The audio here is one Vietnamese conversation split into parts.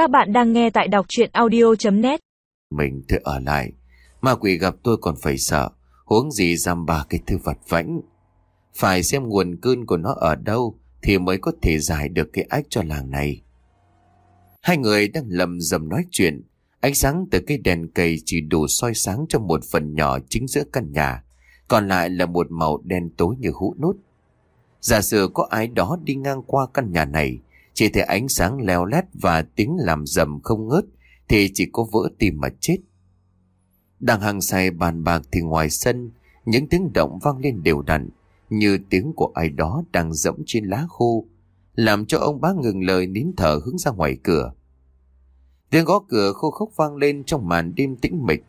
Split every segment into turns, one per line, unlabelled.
Các bạn đang nghe tại đọc chuyện audio.net
Mình tự ở lại. Ma quỷ gặp tôi còn phải sợ. Huống gì giam ba cái thứ vật vãnh. Phải xem nguồn cơn của nó ở đâu thì mới có thể giải được cái ách cho làng này. Hai người đang lầm rầm nói chuyện. Ánh sáng từ cây đèn cầy chỉ đủ soi sáng cho một phần nhỏ chính giữa căn nhà. Còn lại là một màu đen tối như hũ nút. Giả sử có ai đó đi ngang qua căn nhà này, chỉ thấy ánh sáng leo lét và tiếng làm rầm không ngớt, thì chỉ có vỡ tim mà chết. Đang hàng say bàn bạc thì ngoài sân, những tiếng động vang lên đều đặn, như tiếng của ai đó đang dẫm trên lá khô, làm cho ông bá ngừng lời nín thở hướng ra ngoài cửa. Tiếng gõ cửa khô khốc vang lên trong màn đêm tĩnh mịch,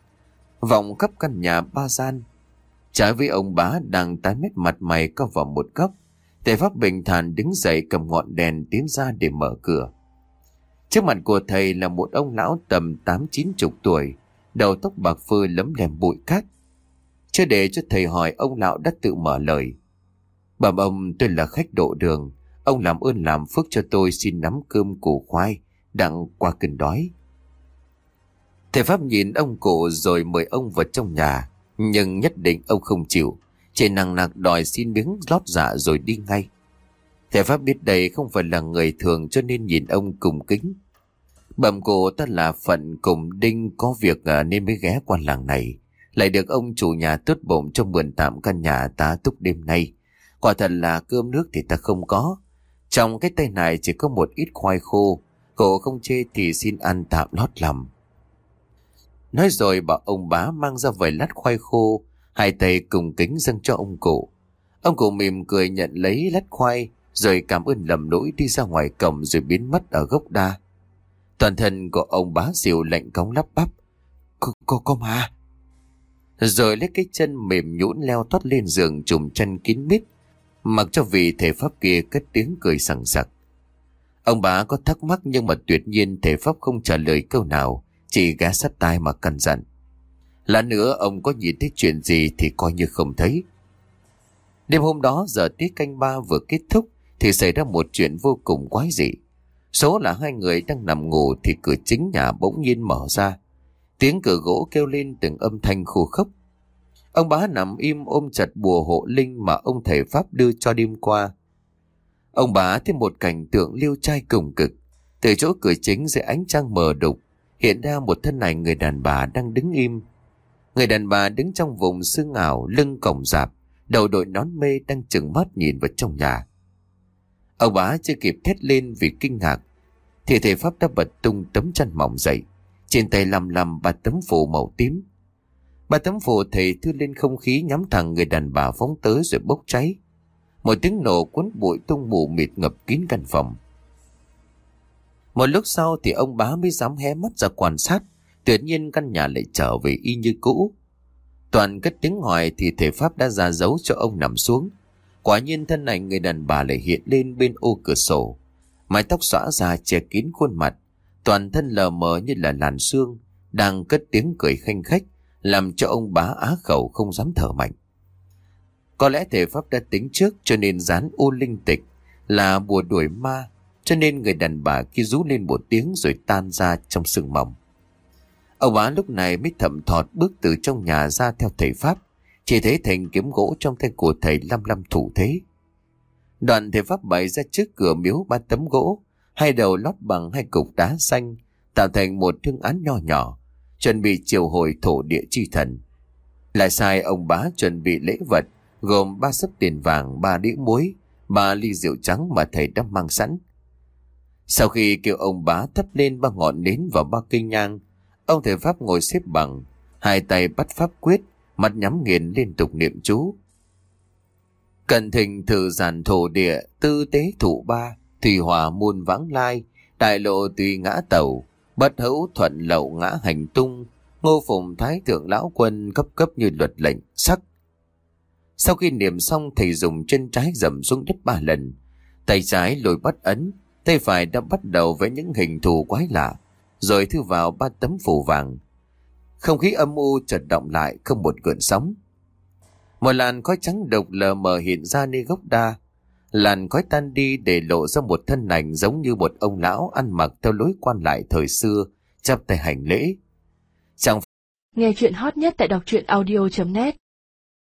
vọng khắp căn nhà ba gian. Trái với ông bá đang tái mét mặt mày có vào một góc, Tề Pháp bình thản đứng dậy cầm ngọn đèn tiến ra để mở cửa. Trước mặt của thầy là một ông lão tầm tám chín chục tuổi, đầu tóc bạc phơ lấm lem bụi cát. Chưa để cho thầy hỏi ông lão đã tự mở lời. Bẩm ông tôi là khách độ đường, ông làm ơn làm phước cho tôi xin nắm cơm củ khoai, đặng qua cơn đói. Thầy Pháp nhìn ông cụ rồi mời ông vào trong nhà, nhưng nhất định ông không chịu. Chỉ nặng nặc đòi xin miếng lót dạ rồi đi ngay. Thầy Pháp biết đây không phải là người thường cho nên nhìn ông cùng kính. Bẩm cổ ta là phận cùng đinh có việc à, nên mới ghé qua làng này. Lại được ông chủ nhà tốt bụng cho mượn tạm căn nhà ta túc đêm nay. Quả thật là cơm nước thì ta không có. Trong cái tay này chỉ có một ít khoai khô. Cổ không chê thì xin ăn tạm lót lòng. Nói rồi bảo ông bá mang ra vài lát khoai khô Hai tay cùng kính dâng cho ông cụ. Ông cụ mỉm cười nhận lấy lát khoai, rồi cảm ơn lầm lỗi đi ra ngoài cổng rồi biến mất ở gốc đa. Toàn thân của ông bá diệu lạnh cống lắp bắp. Cô, cô, cô mà. Rồi lấy cái chân mềm nhũn leo thoát lên giường trùm chân kín mít, mặc cho vị thể pháp kia cất tiếng cười sẵn sặc. Ông bá có thắc mắc nhưng mà tuyệt nhiên thể pháp không trả lời câu nào, chỉ ghé sát tai mà cằn dặn. Lát nữa ông có nhìn thấy chuyện gì thì coi như không thấy. Đêm hôm đó giờ tiết canh ba vừa kết thúc thì xảy ra một chuyện vô cùng quái dị. Số là hai người đang nằm ngủ thì cửa chính nhà bỗng nhiên mở ra. Tiếng cửa gỗ kêu lên từng âm thanh khô khốc. Ông bá nằm im ôm chặt bùa hộ linh mà ông thầy Pháp đưa cho đêm qua. Ông bá thấy một cảnh tượng liêu trai cùng cực. Từ chỗ cửa chính dưới ánh trăng mờ đục, hiện ra một thân ảnh người đàn bà đang đứng im, Người đàn bà đứng trong vùng sương ảo, lưng cổng dạp, đầu đội nón mê đang chừng mắt nhìn vào trong nhà. Ông bá chưa kịp thét lên vì kinh ngạc, thì thầy Pháp đã bật tung tấm chăn mỏng dậy, trên tay lầm lầm ba tấm phủ màu tím. Ba tấm phủ thầy thư lên không khí nhắm thẳng người đàn bà phóng tới rồi bốc cháy. Một tiếng nổ cuốn bụi tung mù mịt ngập kín căn phòng. Một lúc sau thì ông bá mới dám hé mắt ra quan sát. Tuyệt nhiên căn nhà lại trở về y như cũ. Toàn cất tiếng hỏi thì thể pháp đã ra dấu cho ông nằm xuống. Quả nhiên thân ảnh người đàn bà lại hiện lên bên ô cửa sổ. Mái tóc xõa ra che kín khuôn mặt. Toàn thân lờ mờ như là làn xương. Đang cất tiếng cười khanh khách. Làm cho ông bá á khẩu không dám thở mạnh. Có lẽ thể pháp đã tính trước cho nên dán ô linh tịch. Là bùa đuổi ma. Cho nên người đàn bà kia rú lên một tiếng rồi tan ra trong sương mỏng. Ông bá lúc này mới thầm thọt bước từ trong nhà ra theo thầy Pháp. Chỉ thấy thành kiếm gỗ trong tay của thầy lăm lăm thủ thế. Đoàn thầy Pháp bày ra trước cửa miếu ba tấm gỗ, hai đầu lót bằng hai cục đá xanh, tạo thành một thương án nho nhỏ, chuẩn bị triều hồi thổ địa chi thần. Lại sai ông bá chuẩn bị lễ vật, gồm ba sấp tiền vàng, ba đĩa muối, ba ly rượu trắng mà thầy đã mang sẵn. Sau khi kêu ông bá thắp lên ba ngọn nến và ba cây nhang, Ông thầy Pháp ngồi xếp bằng, hai tay bắt pháp quyết, mắt nhắm nghiền liên tục niệm chú. Cẩn thình thử giản thổ địa, tư tế thủ ba, thủy hòa muôn vắng lai, đại lộ tùy ngã tàu, bất hữu thuận lậu ngã hành tung, ngô phùng thái thượng lão quân cấp cấp như luật lệnh, sắc. Sau khi niệm xong thầy dùng chân trái dầm xuống đất ba lần, tay trái lùi bắt ấn, tay phải đã bắt đầu với những hình thù quái lạ, rồi thư vào ba tấm phủ vàng. Không khí âm u chợt động lại, không một gợn sóng. Một làn khói trắng độc lờ mờ hiện ra nơi gốc đa. Làn khói tan đi để lộ ra một thân ảnh giống như một ông lão ăn mặc theo lối quan lại thời xưa, chắp tay hành lễ.
Chẳng Nghe chuyện hot nhất tại đọc truyện audio.net